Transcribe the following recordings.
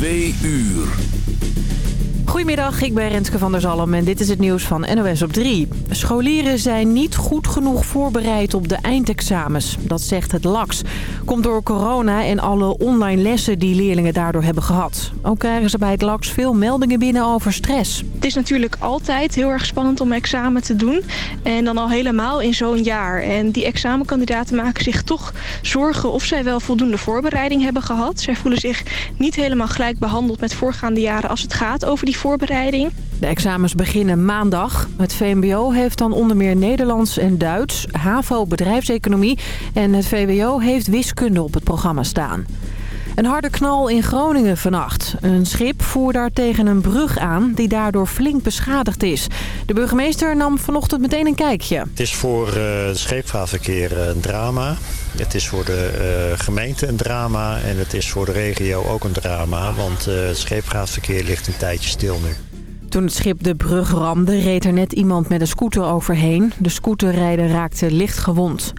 Twee uur. Goedemiddag, ik ben Renske van der Zalm en dit is het nieuws van NOS op 3. Scholieren zijn niet goed genoeg voorbereid op de eindexamens. Dat zegt het LAX. Komt door corona en alle online lessen die leerlingen daardoor hebben gehad. Ook krijgen ze bij het LAX veel meldingen binnen over stress. Het is natuurlijk altijd heel erg spannend om examen te doen. En dan al helemaal in zo'n jaar. En die examenkandidaten maken zich toch zorgen of zij wel voldoende voorbereiding hebben gehad. Zij voelen zich niet helemaal gelijk behandeld met voorgaande jaren als het gaat over die voorbereiding. De examens beginnen maandag. Het VMBO heeft dan onder meer Nederlands en Duits, HAVO bedrijfseconomie en het VWO heeft wiskunde op het programma staan. Een harde knal in Groningen vannacht. Een schip voer daar tegen een brug aan die daardoor flink beschadigd is. De burgemeester nam vanochtend meteen een kijkje. Het is voor uh, het scheepvaartverkeer een drama. Het is voor de uh, gemeente een drama en het is voor de regio ook een drama. Want uh, het scheepvaartverkeer ligt een tijdje stil nu. Toen het schip de brug ramde, reed er net iemand met een scooter overheen. De scooterrijder raakte licht gewond.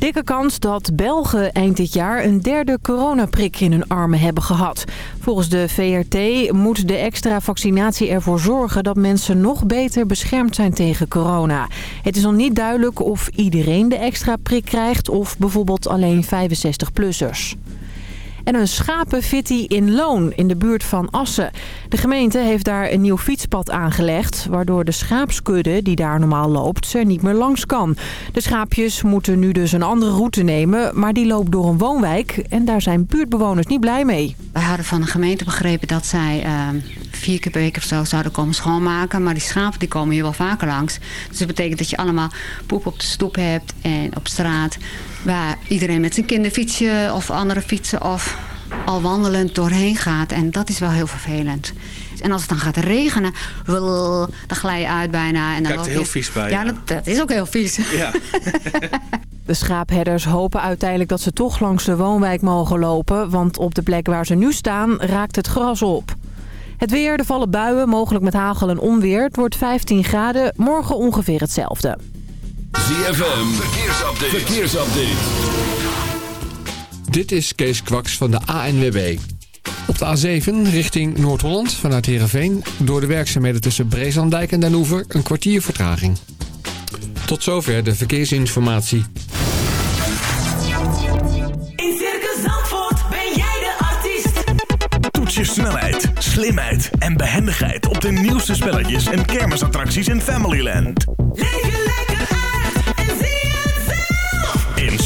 Dikke kans dat Belgen eind dit jaar een derde coronaprik in hun armen hebben gehad. Volgens de VRT moet de extra vaccinatie ervoor zorgen dat mensen nog beter beschermd zijn tegen corona. Het is nog niet duidelijk of iedereen de extra prik krijgt of bijvoorbeeld alleen 65-plussers. En een schapenfitty in Loon in de buurt van Assen. De gemeente heeft daar een nieuw fietspad aangelegd... waardoor de schaapskudde die daar normaal loopt er niet meer langs kan. De schaapjes moeten nu dus een andere route nemen... maar die loopt door een woonwijk en daar zijn buurtbewoners niet blij mee. Wij hadden van de gemeente begrepen dat zij uh, vier keer per week of zo zouden komen schoonmaken. Maar die schapen die komen hier wel vaker langs. Dus dat betekent dat je allemaal poep op de stoep hebt en op straat. Waar iedereen met zijn kinderfietsje of andere fietsen of al wandelend doorheen gaat. En dat is wel heel vervelend. En als het dan gaat regenen, dan glij je uit bijna. En dan Kijkt er heel vies bij. Ja, dat, dat, is ook heel vies. Ja. De schaapherders hopen uiteindelijk dat ze toch langs de woonwijk mogen lopen. Want op de plek waar ze nu staan raakt het gras op. Het weer, er vallen buien, mogelijk met hagel en onweer. Het wordt 15 graden, morgen ongeveer hetzelfde. ZFM, verkeersupdate. verkeersupdate. Dit is Kees Kwaks van de ANWB. Op de A7 richting Noord-Holland vanuit Heerenveen... door de werkzaamheden tussen Breeslanddijk en Den Oever een kwartier vertraging. Tot zover de verkeersinformatie. In Circus Zandvoort ben jij de artiest. Toets je snelheid, slimheid en behendigheid... op de nieuwste spelletjes en kermisattracties in Familyland. Leef je lekker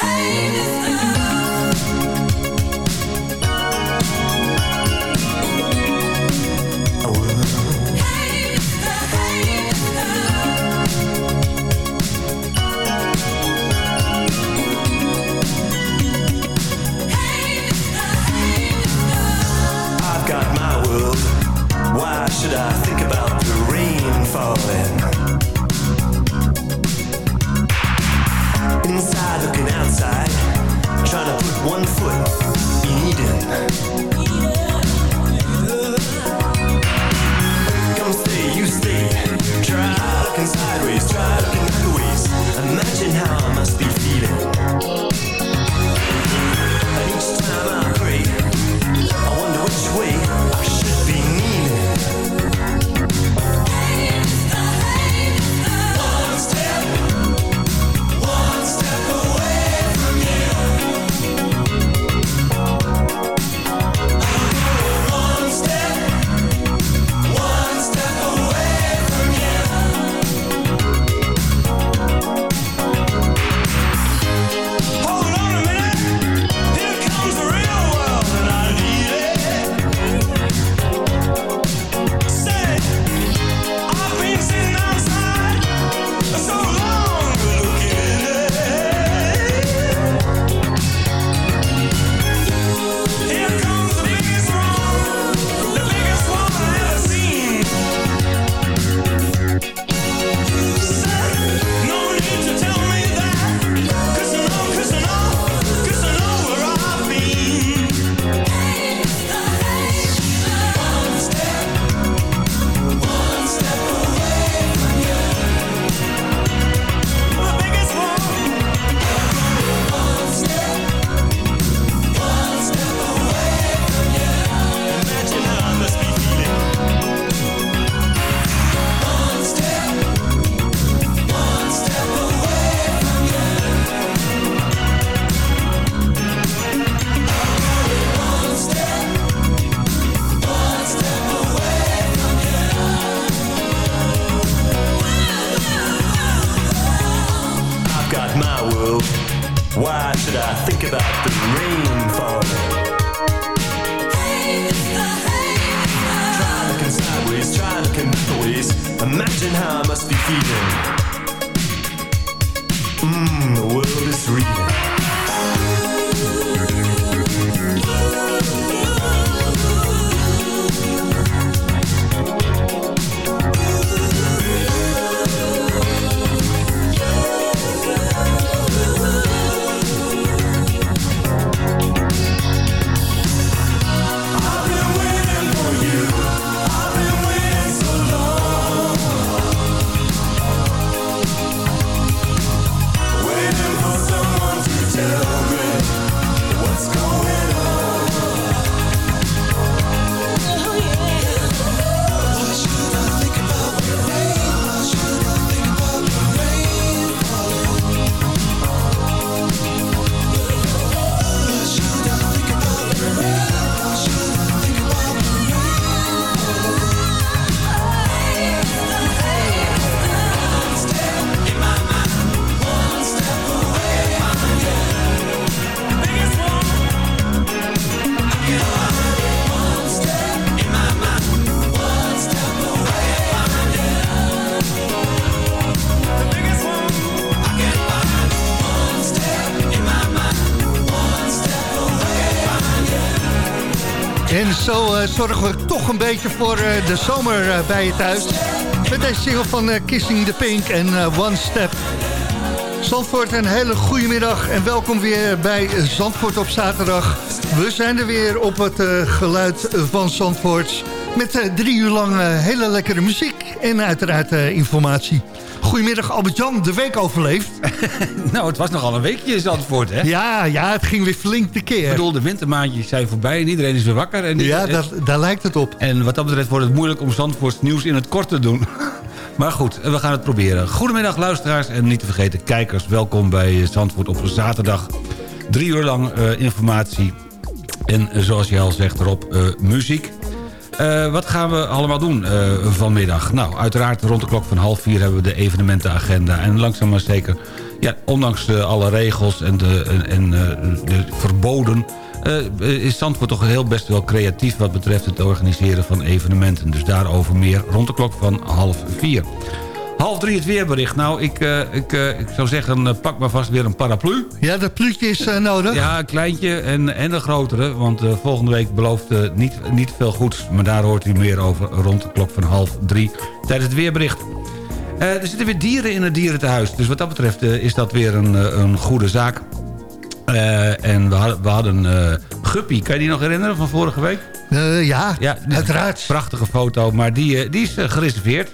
Hey mister, zorgen we toch een beetje voor eh, de zomer eh, bij je thuis. Met deze single van eh, Kissing the Pink en One Step. Zandvoort, een hele goede middag en welkom weer bij Zandvoort op zaterdag. We zijn er weer op het geluid van Zandvoort. Met drie uur lang hele lekkere muziek en uiteraard informatie. Goedemiddag Albert-Jan, de week overleefd. Nou, het was nogal een weekje in Zandvoort, hè? Ja, ja, het ging weer flink Ik tekeer. bedoel, de wintermaandjes zijn voorbij en iedereen is weer wakker. En, Ja, daar, daar lijkt het op. en wat dat betreft wordt het moeilijk om Zandvoorts nieuws in het kort te doen. Maar goed, we gaan het proberen. Goedemiddag luisteraars en niet te vergeten kijkers. Welkom bij Zandvoort op zaterdag. Drie uur lang eh, informatie. En eh, zoals je al zegt erop, eh, muziek. Eh, wat gaan we allemaal doen eh, vanmiddag? Nou, uiteraard rond de klok van half vier hebben we de evenementenagenda. En langzaam maar zeker, ja, ondanks eh, alle regels en de, en, de verboden... is Zandvoort toch heel best wel creatief wat betreft het organiseren van evenementen. Dus daarover meer rond de klok van half vier. Half drie het weerbericht. Nou, ik, eh, ik, eh, ik zou zeggen, eh, pak maar vast weer een paraplu. Ja, dat pluutje is nodig. Ja, een kleintje en, en een grotere. Want volgende week belooft niet, niet veel goeds. Maar daar hoort u meer over rond de klok van half drie tijdens het weerbericht. Er zitten weer dieren in het dierentehuis. Dus wat dat betreft is dat weer een, een goede zaak. En we hadden, we hadden Guppy, kan je die nog herinneren van vorige week? Ja, Ja, uiteraard. Prachtige foto, maar die, die is gereserveerd.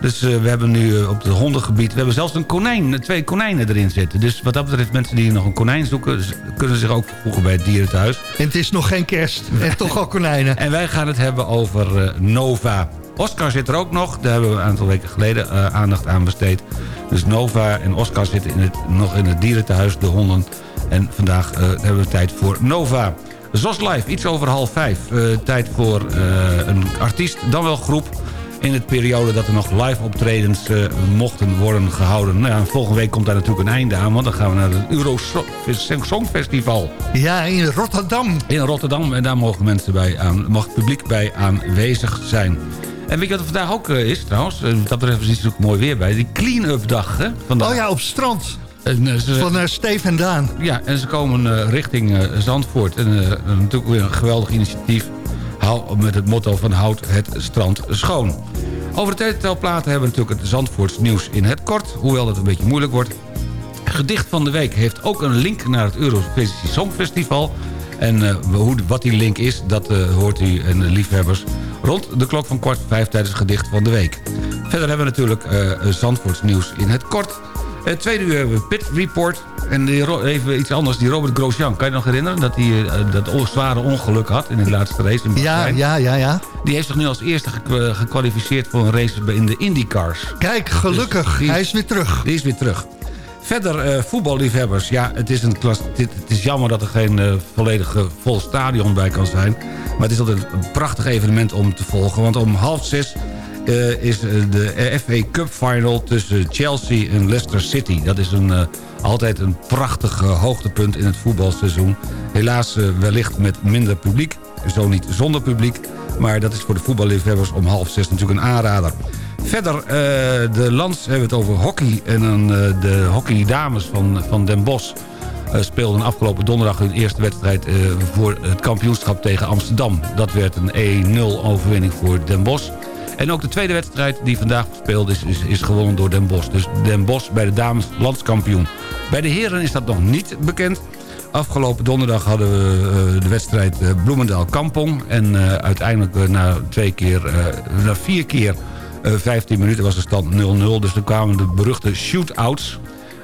Dus eh, we hebben nu eh, op het hondengebied... we hebben zelfs een konijn, eh, twee konijnen erin zitten. Dus wat dat betreft, mensen die nog een konijn zoeken... kunnen zich ook voegen bij het dierenthuis. En het is nog geen kerst. En toch al konijnen. En wij gaan het hebben over Nova. Oscar zit er ook nog. Daar hebben we een aantal weken geleden aandacht aan besteed. Dus Nova en Oscar zitten in het, nog in het dierentehuis, de honden. En vandaag hebben we tijd voor Nova. Zos Live, iets over half vijf. Tijd voor een artiest, dan wel groep. In het periode dat er nog live optredens eh, mochten worden gehouden. Nou volgende week komt daar natuurlijk een einde aan. Want dan gaan we naar het Euro Songfestival Ja, in Rotterdam. in Rotterdam. En daar mogen mensen bij aan, mag het publiek bij aanwezig zijn. En weet je wat er vandaag ook eh, is trouwens? Eh, Dat betreft is het ook mooi weer bij. Die clean-up dag, hè? Vandaag. Oh ja, op het strand. En, ze, Van uh, Steve en Daan. ja, en ze komen richting Zandvoort. En natuurlijk weer een geweldig initiatief. Hou, met het motto van houd het strand schoon. Over de telplaten hebben we natuurlijk het Zandvoorts nieuws in het kort. Hoewel dat een beetje moeilijk wordt. Gedicht van de week heeft ook een link naar het Eurovisie Songfestival. En eh, hoe, wat die link is, dat eh, hoort u en liefhebbers... rond de klok van kwart vijf tijdens het gedicht van de week. Verder hebben we natuurlijk eh Zandvoorts nieuws in het kort. Eh, tweede uur hebben we Pit Report. En die even iets anders, die Robert Grosjean. Kan je nog herinneren dat hij eh, dat zware ongeluk had... in de laatste race in Ja, Bahrein? ja, ja, ja. Die heeft zich nu als eerste ge- gekwalificeerd voor een race in de IndyCars. Kijk, gelukkig. Dus- Hij is weer terug. Die is weer terug. Verder eh, voetballiefhebbers. Ja, het is, een klas, dit, het is jammer dat er geen eh, volledige vol stadion bij kan zijn. Maar het is altijd een prachtig evenement om te volgen. Want om half zes eh, is eh, de FA Cup Final tussen Chelsea en Leicester City. Dat is een eh, Altijd een prachtig hoogtepunt in het voetbalseizoen. Helaas wellicht met minder publiek, zo niet zonder publiek. Maar dat is voor de voetballiefhebbers om half zes natuurlijk een aanrader. Verder, de lands hebben het over hockey. En de hockeydames van, van Den Bosch speelden afgelopen donderdag hun eerste wedstrijd voor het kampioenschap tegen Amsterdam. Dat werd een 1-0 overwinning voor Den Bosch. En ook de tweede wedstrijd die vandaag gespeeld is, is, gewonnen door Den Bosch. Dus Den Bosch bij de dames landskampioen. Bij de heren is dat nog niet bekend. Afgelopen donderdag hadden we eh, de wedstrijd eh, Bloemendaal-Kampong. En eh, uiteindelijk na, twee keer, na vier keer eh, 15 minuten was de stand 0-0. Dus toen kwamen de beruchte shootouts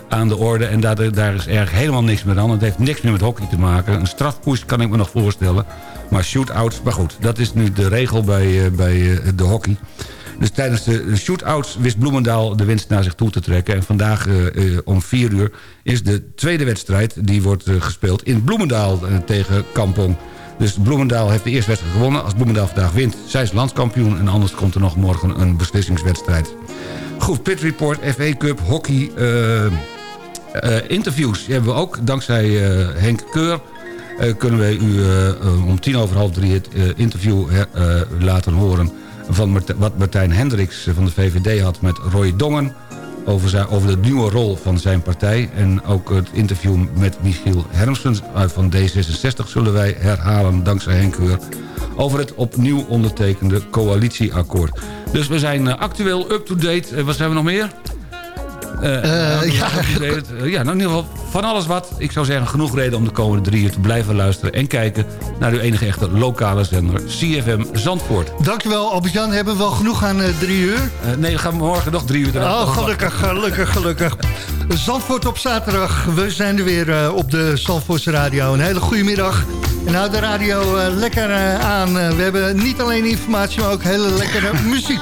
aan de orde. En daar, daar is erg helemaal niks meer aan. Het heeft niks meer met hockey te maken. Een strafpush kan ik me nog voorstellen. Maar shootouts, maar goed, dat is nu de regel bij, eh, bij eh, de hockey. Dus tijdens de shootouts wist Bloemendaal de winst naar zich toe te trekken. En vandaag eh, om 4 uur is de tweede wedstrijd... die wordt gespeeld in Bloemendaal tegen Kampong. Dus Bloemendaal heeft de eerste wedstrijd gewonnen. Als Bloemendaal vandaag wint, zijn ze landskampioen. En anders komt er nog morgen een beslissingswedstrijd. Goed, Pit Report, FA Cup, hockey... eh, eh, interviews hebben we ook. Dankzij Henk Keur kunnen wij u eh, eh, om tien over half drie het eh, interview eh, eh, laten horen... van wat Martijn Hendricks eh, van de VVD had met Roy Dongen... Over, zijn, over de nieuwe rol van zijn partij. En ook het interview met Michiel Hermsens uit van D66 zullen wij herhalen dankzij Henk Keur over het opnieuw ondertekende coalitieakkoord. Dus we zijn eh, actueel up-to-date. Eh, wat zijn we nog meer? Eh, Eh, ja. Eh, ja, nou in ieder geval van alles wat. Ik zou zeggen, genoeg reden om de komende drie uur te blijven luisteren... en kijken naar uw enige echte lokale zender, CFM Zandvoort. Dankjewel Albert-Jan. Hebben we wel genoeg aan drie uur? Nee, we gaan morgen nog drie uur. Oh, gelukkig, gelukkig, gelukkig. Zandvoort op zaterdag. We zijn er weer op de Zandvoortse radio. Een hele goede middag. En houd de radio lekker aan. We hebben niet alleen informatie, maar ook hele lekkere muziek.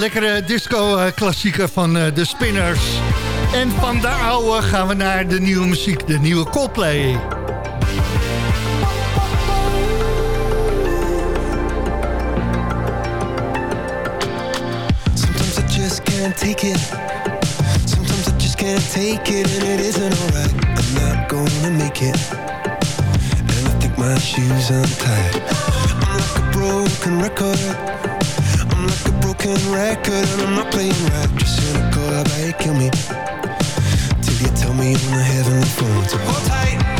Lekkere disco-klassieker van eh, de Spinners. En van de oude gaan we naar de nieuwe muziek, de nieuwe Coldplay. Sometimes I just can't take it. Sometimes I just can't take it, and it isn't alright. I'm not gonna make it. And I think my shoes untied. I'm like a broken record. A broken record, and I'm not playing right. Just cynical, I bet kill me. Till you tell me on the heavenly phone to hold tight.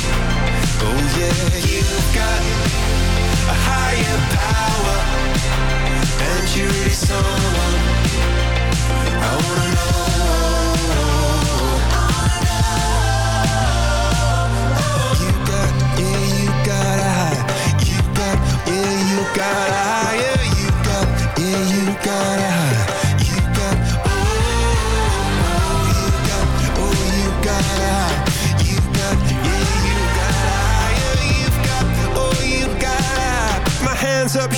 Oh yeah, you've got a higher power, and you're really I wanna know. You got, yeah, you got a. You got, yeah, you got higher. You got, yeah, you got.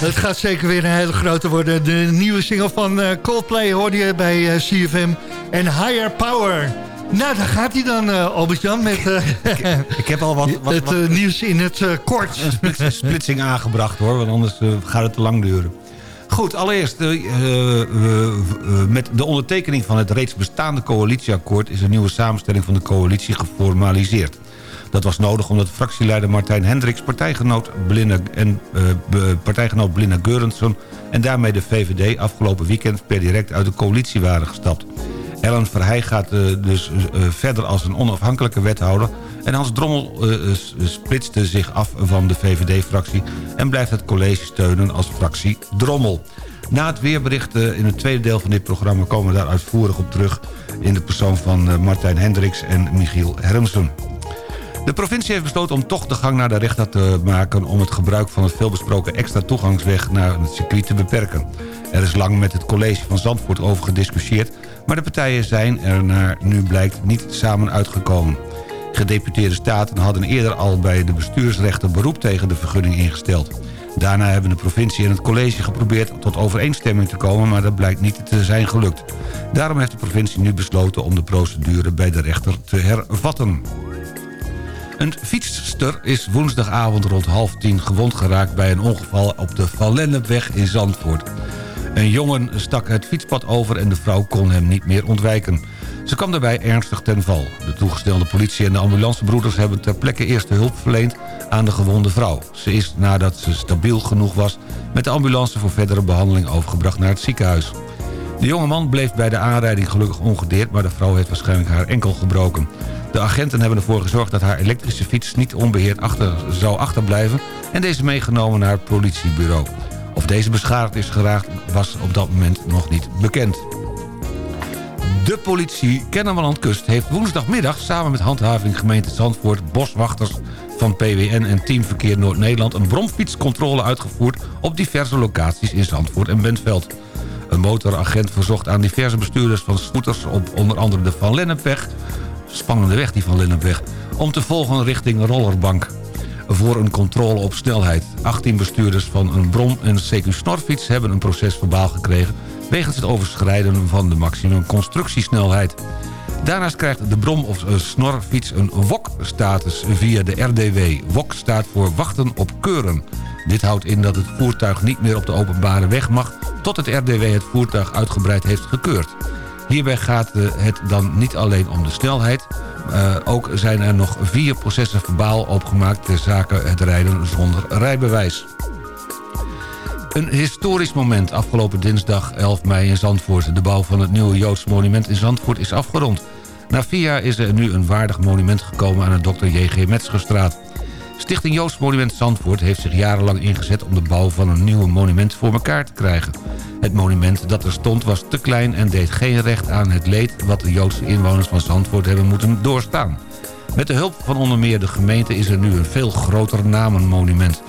Het gaat zeker weer een hele grote worden. De nieuwe single van eh, Coldplay hoorde je bij eh, CFM. En Higher Power. Nou, daar gaat hij dan, eh, Albert-Jan, met eh, Ik heb al wat, wat, het nieuws in het kort. een splits- splitsing aangebracht hoor, want anders gaat het te lang duren. Goed, allereerst, met de ondertekening van het reeds bestaande coalitieakkoord... is een nieuwe samenstelling van de coalitie geformaliseerd. Dat was nodig omdat fractieleider Martijn Hendricks... partijgenoot Belinda, en, eh, partijgenoot Belinda Geurensson... en daarmee de VVD afgelopen weekend per direct uit de coalitie waren gestapt. Ellen Verheij gaat eh, dus eh, verder als een onafhankelijke wethouder... en Hans Drommel s- splitste zich af van de VVD-fractie... en blijft het college steunen als fractie Drommel. Na het weerbericht in het tweede deel van dit programma... komen we daar uitvoerig op terug... in de persoon van Martijn Hendricks en Michiel Hermsen. De provincie heeft besloten om toch de gang naar de rechter te maken... om het gebruik van het veelbesproken extra toegangsweg naar het circuit te beperken. Er is lang met het college van Zandvoort over gediscussieerd... maar de partijen zijn er naar nu blijkt niet samen uitgekomen. Gedeputeerde staten hadden eerder al bij de bestuursrechter beroep tegen de vergunning ingesteld. Daarna hebben de provincie en het college geprobeerd tot overeenstemming te komen... maar dat blijkt niet te zijn gelukt. Daarom heeft de provincie nu besloten om de procedure bij de rechter te hervatten. Een fietster is woensdagavond rond half tien gewond geraakt... bij een ongeval op de Vallennepweg in Zandvoort. Een jongen stak het fietspad over en de vrouw kon hem niet meer ontwijken. Ze kwam daarbij ernstig ten val. De toegestelde politie en de ambulancebroeders hebben ter plekke eerste hulp verleend aan de gewonde vrouw. Ze is, nadat ze stabiel genoeg was, met de ambulance voor verdere behandeling overgebracht naar het ziekenhuis. De jonge man bleef bij de aanrijding gelukkig ongedeerd... maar de vrouw heeft waarschijnlijk haar enkel gebroken. De agenten hebben ervoor gezorgd dat haar elektrische fiets niet onbeheerd achter, zou achterblijven... en deze meegenomen naar het politiebureau. Of deze beschadigd is geraakt was op dat moment nog niet bekend. De politie Kennemerland Kust heeft woensdagmiddag... samen met handhaving gemeente Zandvoort, boswachters van PWN en Teamverkeer Noord-Nederland... een bromfietscontrole uitgevoerd op diverse locaties in Zandvoort en Bentveld. Een motoragent verzocht aan diverse bestuurders van scooters... op onder andere de Van Lennepweg, spannende weg die Van Lennepweg... om te volgen richting Rollerbank voor een controle op snelheid. 18 bestuurders van een Brom en CQ Snorfiets hebben een proces verbaal gekregen... wegens het overschrijden van de maximum constructiesnelheid. Daarnaast krijgt de Brom of eh, Snorfiets een WOK-status via de RDW. WOK staat voor wachten op keuren. Dit houdt in dat het voertuig niet meer op de openbare weg mag... tot het RDW het voertuig uitgebreid heeft gekeurd. Hierbij gaat eh, het dan niet alleen om de snelheid... Uh, ook zijn er nog vier processen verbaal opgemaakt... ter zake het rijden zonder rijbewijs. Een historisch moment afgelopen dinsdag 11 mei in Zandvoort. De bouw van het nieuwe Joods monument in Zandvoort is afgerond. Na vier jaar is er nu een waardig monument gekomen aan de Dr. J.G. Metzgerstraat. Stichting Joods Monument Zandvoort heeft zich jarenlang ingezet... om de bouw van een nieuw monument voor elkaar te krijgen. Het monument dat er stond was te klein en deed geen recht aan het leed... wat de Joodse inwoners van Zandvoort hebben moeten doorstaan. Met de hulp van onder meer de gemeente is er nu een veel groter namenmonument.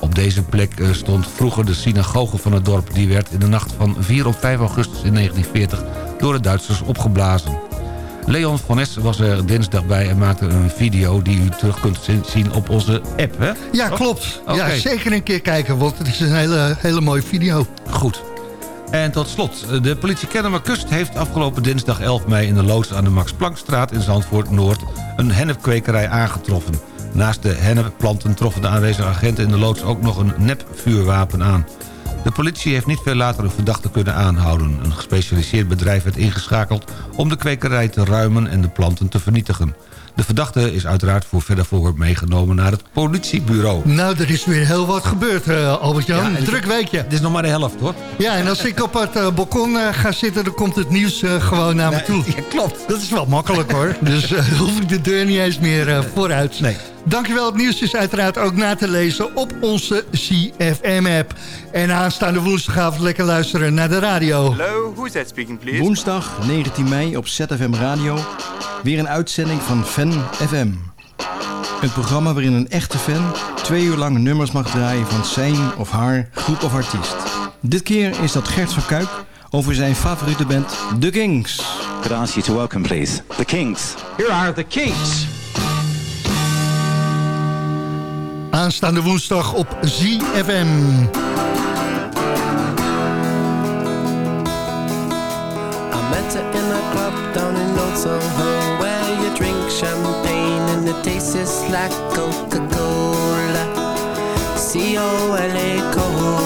Op deze plek eh, stond vroeger de synagoge van het dorp. Die werd in de nacht van 4 op 5 augustus in 1940 door de Duitsers opgeblazen. Leon van Ness was er dinsdag bij en maakte een video... die u terug kunt zien op onze app, hè? Ja, Toch? klopt. Ja, zeker een keer kijken, want het is een hele, hele mooie video. Goed. En tot slot, de politie Kennemer Kust heeft afgelopen dinsdag 11 mei... in de loods aan de Max Planckstraat in Zandvoort-Noord een hennepkwekerij aangetroffen. Naast de hennepplanten troffen de aanwezige agenten in de loods ook nog een nepvuurwapen aan. De politie heeft niet veel later een verdachte kunnen aanhouden. Een gespecialiseerd bedrijf werd ingeschakeld om de kwekerij te ruimen en de planten te vernietigen. De verdachte is uiteraard voor verder verhoor meegenomen naar het politiebureau. Nou, er is weer heel wat gebeurd, eh, Albert-Jan. Ja, Druk weekje. Het is nog maar de helft, hoor. Ja, en als ik op het eh, balkon eh, ga zitten, dan komt het nieuws gewoon naar me toe. Ja, klopt. Dat is wel makkelijk hoor. Dus hoef ik de deur niet eens meer vooruit. Nee. Dankjewel. Het nieuws is uiteraard ook na te lezen op onze CFM-app. En aanstaande woensdagavond lekker luisteren naar de radio. Hello, who's that speaking, please? Woensdag 19 mei op ZFM Radio. Weer een uitzending van Fan FM. Een programma waarin een echte fan twee uur lang nummers mag draaien van zijn of haar groep of artiest. Dit keer is dat Gert van Kuik over zijn favoriete band The Kings. Could I ask you to welcome, please, the Kings. Here are the Kings. Aanstaande woensdag op ZFM. I met her in a club down in Old Soho Where you drink champagne and it tastes like Coca-Cola C-O-L-A Cola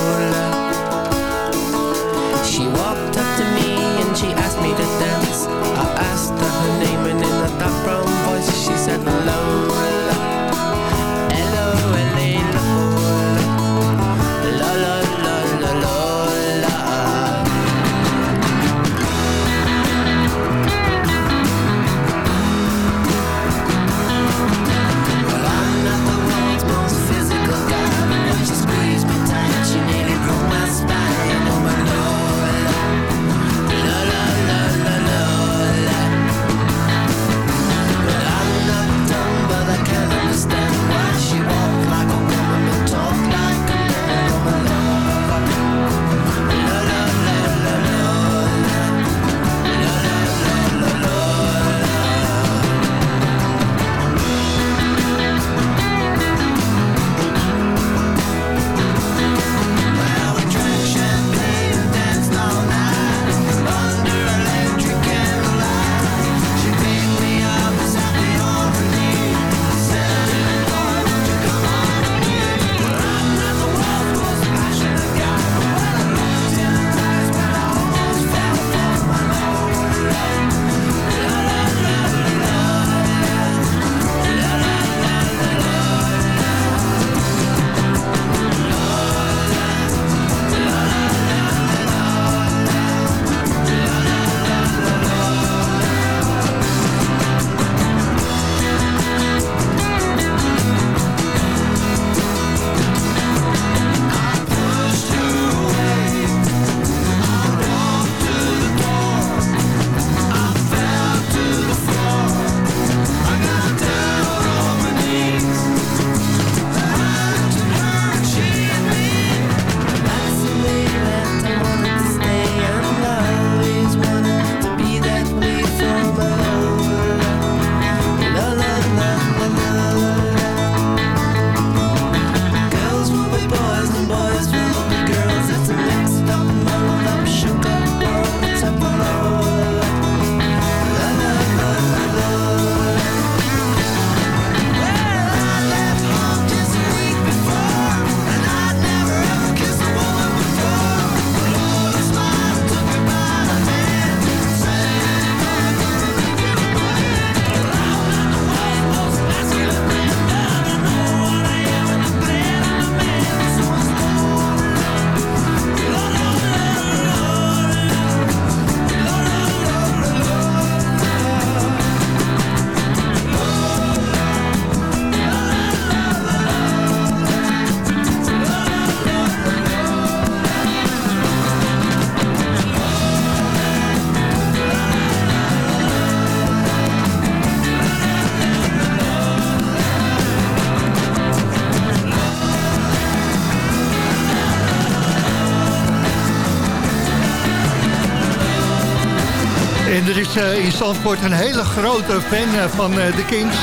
Zandvoort een hele grote fan eh, van eh, de Kings.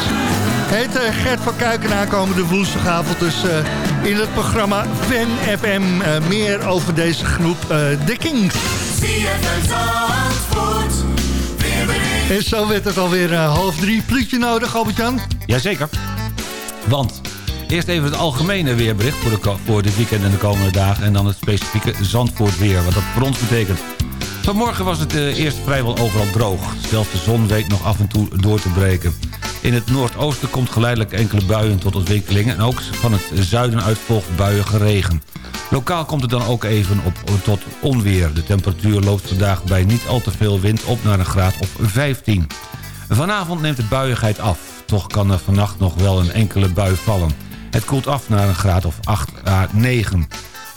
Heet eh, Gert van Kuiken aankomende woensdagavond. Dus in het programma Fan FM meer over deze groep, de Kings. En zo werd het alweer half drie. Pluutje nodig, Albert-Jan? Jazeker. Want eerst even het algemene weerbericht voor, de, voor dit weekend en de komende dagen... en dan het specifieke Zandvoort weer, wat dat voor ons betekent. Vanmorgen was het eh, eerst vrijwel overal droog. Zelfs de zon weet nog af en toe door te breken. In het noordoosten komt geleidelijk enkele buien tot ontwikkeling... en ook van het zuiden uit volgt buiige regen. Lokaal komt het dan ook even op tot onweer. De temperatuur loopt vandaag bij niet al te veel wind op naar een graad of 15. Vanavond neemt de buiigheid af. Toch kan er vannacht nog wel een enkele bui vallen. Het koelt af naar een graad of 8 à 9.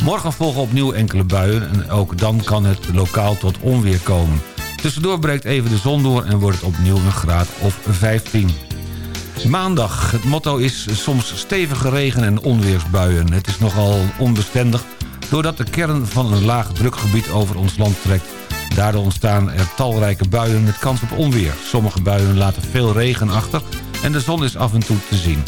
Morgen volgen opnieuw enkele buien en ook dan kan het lokaal tot onweer komen. Tussendoor breekt even de zon door en wordt het opnieuw een graad of 15. Maandag. Het motto is soms stevige regen- en onweersbuien. Het is nogal onbestendig doordat de kern van een laag drukgebied over ons land trekt. Daardoor ontstaan er talrijke buien met kans op onweer. Sommige buien laten veel regen achter en de zon is af en toe te zien.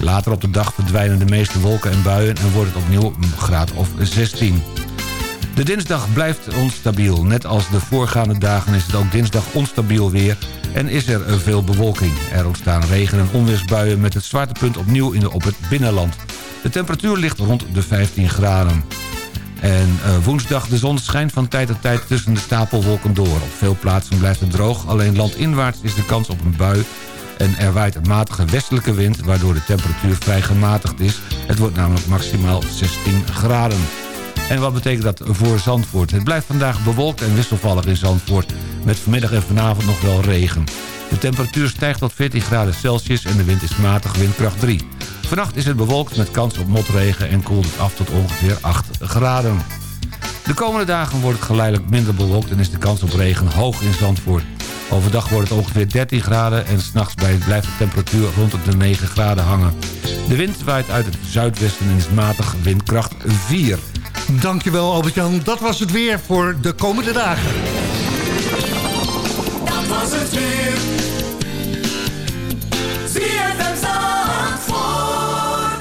Later op de dag verdwijnen de meeste wolken en buien en wordt het opnieuw een graad of 16. De dinsdag blijft onstabiel. Net als de voorgaande dagen is het ook dinsdag onstabiel weer... en is er veel bewolking. Er ontstaan regen- en onweersbuien met het zwaartepunt opnieuw in op het binnenland. De temperatuur ligt rond de 15 graden. En eh, woensdag, de zon schijnt van tijd tot tijd tussen de stapelwolken door. Op veel plaatsen blijft het droog, alleen landinwaarts is de kans op een bui... en er waait een matige westelijke wind, waardoor de temperatuur vrij gematigd is. Het wordt namelijk maximaal 16 graden. En wat betekent dat voor Zandvoort? Het blijft vandaag bewolkt en wisselvallig in Zandvoort... met vanmiddag en vanavond nog wel regen. De temperatuur stijgt tot 14 graden Celsius en de wind is matig windkracht 3. Vannacht is het bewolkt met kans op motregen en koelt het af tot ongeveer 8 graden. De komende dagen wordt het geleidelijk minder bewolkt en is de kans op regen hoog in Zandvoort. Overdag wordt het ongeveer 13 graden en s'nachts blijft de temperatuur rond de 9 graden hangen. De wind waait uit het zuidwesten en is matig windkracht 4. Dankjewel Albert-Jan. Dat was het weer voor de komende dagen. Dat was het weer.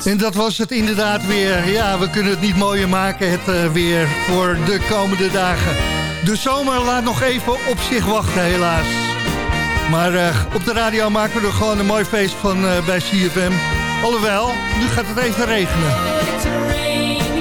En dat was het inderdaad weer. Ja, we kunnen het niet mooier maken, het eh, weer voor de komende dagen. De zomer laat nog even op zich wachten, helaas. Maar eh, op de radio maken we er gewoon een mooi feest van eh, bij CFM. Alhoewel, nu gaat het even regenen.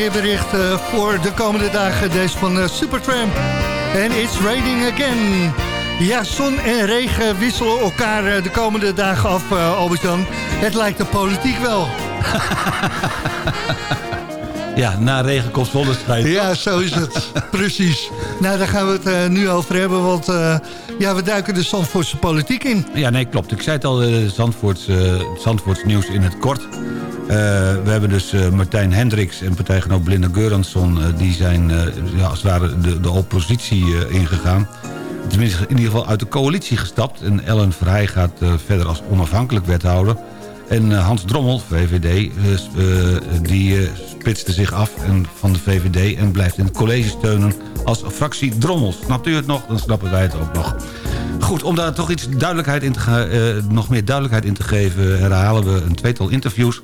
Weerbericht eh, voor de komende dagen. Deze van eh, Supertramp. En It's Raining Again. Ja, zon en regen wisselen elkaar eh, de komende dagen af, Albert-Jan. Het lijkt de politiek wel. Ja, na regen komt zonneschijn. Ja, zo is het. Precies. Nou, daar gaan we het nu over hebben, want ja, we duiken de Zandvoortse politiek in. Ja, nee, klopt. Ik zei het al, uh, Zandvoorts, Zandvoorts nieuws in het kort. Eh, we hebben dus eh, Martijn Hendricks en partijgenoot Belinda Geuransson... eh, die zijn ja, als het ware de, de oppositie ingegaan. Tenminste, in ieder geval uit de coalitie gestapt. En Ellen Verheij gaat verder als onafhankelijk wethouder. En Hans Drommel, VVD, die splitste zich af en, van de VVD... en blijft in het college steunen als fractie Drommel. Snapt u het nog? Dan snappen wij het ook nog. Goed, om daar toch iets duidelijkheid in te nog meer duidelijkheid in te geven... herhalen we een tweetal interviews.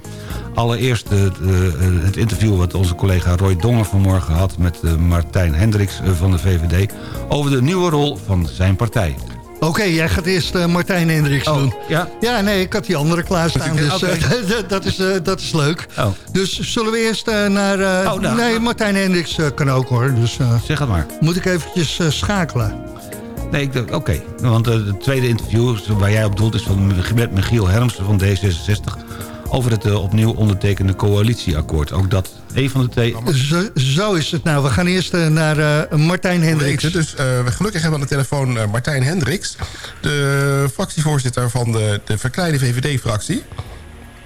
Allereerst eh, het, eh, het interview wat onze collega Roy Dongen vanmorgen had... met eh, Martijn Hendricks eh, van de VVD... over de nieuwe rol van zijn partij. Oké, jij gaat eerst eh, Martijn Hendricks doen. Ja? Ja, nee, ik had die andere klaarstaan, dus eh, dat, is, eh, dat is leuk. Oh. Dus zullen we eerst eh, naar... eh, Oh, nou, nee, Martijn Hendricks eh, kan ook hoor, dus eh, Zeg het maar. moet ik eventjes eh, schakelen. Nee, oké. Want eh, het tweede interview waar jij op doelt is van met Michiel Hermsen van D66... over het eh, opnieuw ondertekende coalitieakkoord. Ook dat een van de twee... Zo, zo is het nou. We gaan eerst eh, naar eh, Martijn Hendricks. Dus eh, we gelukkig hebben we aan de telefoon Martijn Hendricks... de fractievoorzitter van de, de verkleine VVD-fractie.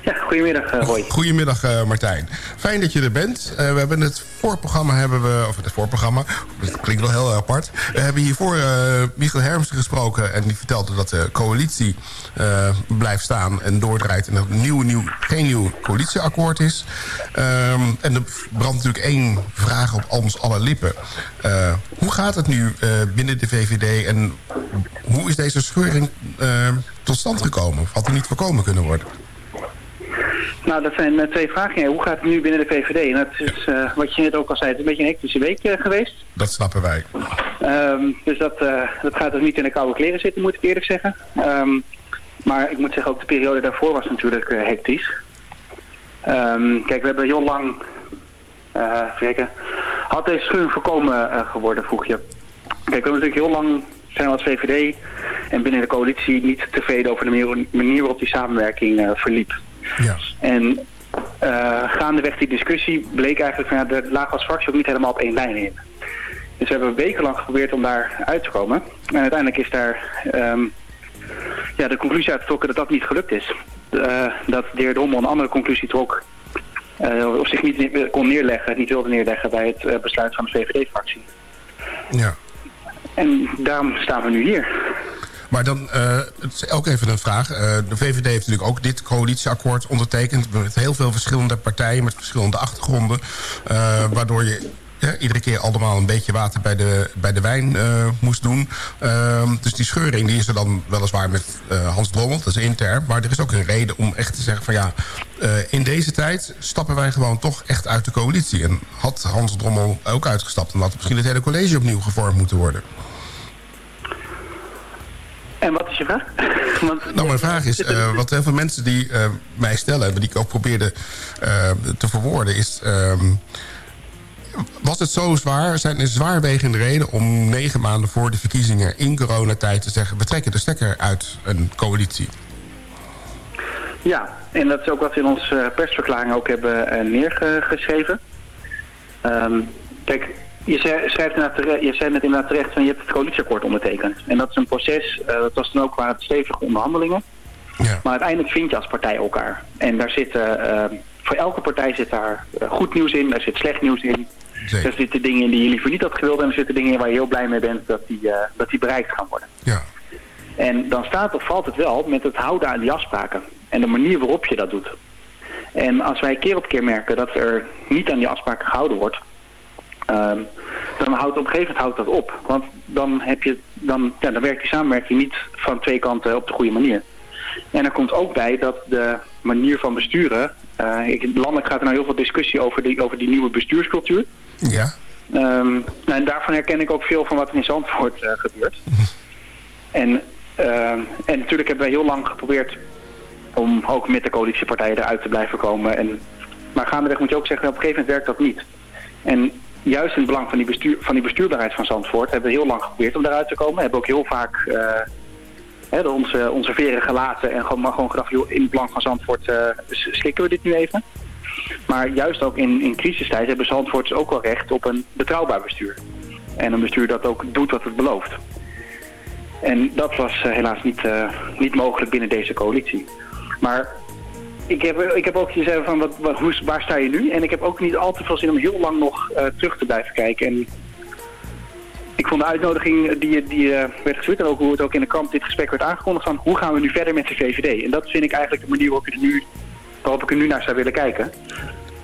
Ja, goedemiddag uh. Goedemiddag uh, Martijn. Fijn dat je er bent. Uh, we hebben het voorprogramma hebben we, of het voorprogramma, dat klinkt wel heel apart. We hebben hiervoor Michiel Hermsen gesproken en die vertelde dat de coalitie blijft staan en doordraait en er een nieuw, nieuw, geen nieuw coalitieakkoord is. Um, en er brandt natuurlijk één vraag op ons alle lippen. Hoe gaat het nu binnen de VVD en hoe is deze scheuring tot stand gekomen? Had er niet voorkomen kunnen worden? Nou, dat zijn uh, twee vragen. Hoe gaat het nu binnen de VVD? En dat is, uh, wat je net ook al zei, het is een beetje een hectische week uh, geweest. Dat snappen wij. Um, dus dat, dat gaat dus niet in de koude kleren zitten, moet ik eerlijk zeggen. Um, maar ik moet zeggen, ook de periode daarvoor was natuurlijk hectisch. Um, kijk, we hebben heel lang... kijken, had deze scheuring voorkomen geworden, vroeg je. Kijk, we hebben natuurlijk heel lang zijn we als VVD en binnen de coalitie niet tevreden over de manier waarop die samenwerking verliep. Ja. En uh, gaandeweg die discussie bleek eigenlijk van ja, de fractie ook niet helemaal op één lijn in. Dus we hebben wekenlang geprobeerd om daar uit te komen. En uiteindelijk is daar um, ja, de conclusie uitgetrokken dat dat niet gelukt is. Uh, dat de heer Drommel een andere conclusie trok. Uh, of zich niet kon neerleggen, niet wilde neerleggen bij het besluit van de VVD-fractie. Ja. En daarom staan we nu hier. Maar dan uh, het is ook even een vraag. Uh, de VVD heeft natuurlijk ook dit coalitieakkoord ondertekend... met heel veel verschillende partijen, met verschillende achtergronden... Uh, waardoor je iedere keer allemaal een beetje water bij de, bij de wijn moest doen. Ehm, dus die scheuring die is er dan weliswaar met Hans Drommel, dat is intern... maar er is ook een reden om echt te zeggen van ja... in deze tijd stappen wij gewoon toch echt uit de coalitie. En had Hans Drommel ook uitgestapt... dan had misschien het hele college opnieuw gevormd moeten worden. En wat is je vraag? Want, nou, mijn vraag is, uh, wat heel veel mensen die uh, mij stellen... die ik ook probeerde uh, te verwoorden, is... was het zo zwaar, zijn er zwaarwegende reden om negen maanden voor de verkiezingen in coronatijd te zeggen... we trekken de stekker uit een coalitie? Ja, en dat is ook wat we in onze persverklaring ook hebben neergeschreven. Um, kijk, je schrijft terecht, je zei net inderdaad terecht van je hebt het coalitieakkoord ondertekend. En dat is een proces, uh, dat was dan ook qua het stevige onderhandelingen. Ja. Maar uiteindelijk vind je als partij elkaar. En daar zitten, uh, voor elke partij zit daar uh, goed nieuws in, daar zit slecht nieuws in. Zeker. Er zitten dingen in die je liever niet had gewild en er zitten dingen in waar je heel blij mee bent dat die, dat die bereikt gaan worden. Ja. En dan staat of valt het wel met het houden aan die afspraken. En de manier waarop je dat doet. En als wij keer op keer merken dat er niet aan die afspraken gehouden wordt... Um, dan houdt op een gegeven moment houdt dat op. Want dan, heb je, dan, ja, dan werkt die samenwerking niet van twee kanten op de goede manier. En er komt ook bij dat de manier van besturen... Uh, ik, landelijk gaat er nou heel veel discussie over die, over die nieuwe bestuurscultuur. Ja. Um, en daarvan herken ik ook veel van wat er in Zandvoort uh, gebeurt. en, uh, en natuurlijk hebben wij heel lang geprobeerd om ook met de coalitiepartijen eruit te blijven komen... en Maar gaandeweg moet je ook zeggen, op een gegeven moment werkt dat niet. En juist in het belang van die, bestuur, van die bestuurbaarheid van Zandvoort hebben we heel lang geprobeerd om daaruit te komen. We hebben ook heel vaak eh, hè, onze, veren gelaten en gewoon, gewoon gedacht, joh, in het belang van Zandvoort eh, slikken we dit nu even. Maar juist ook in, in crisistijd hebben Zandvoorts ook wel recht op een betrouwbaar bestuur. En een bestuur dat ook doet wat het belooft. En dat was eh, helaas niet, niet mogelijk binnen deze coalitie. Maar ik heb, ik heb ook gezegd van wat, hoe, waar sta je nu? En ik heb ook niet al te veel zin om heel lang nog eh, terug te blijven kijken. En ik vond de uitnodiging die, die eh, werd gestuurd en ook hoe het ook in de krant dit gesprek werd aangekondigd van hoe gaan we nu verder met de VVD? En dat vind ik eigenlijk de manier waarop ik er nu, waarop ik er nu naar zou willen kijken.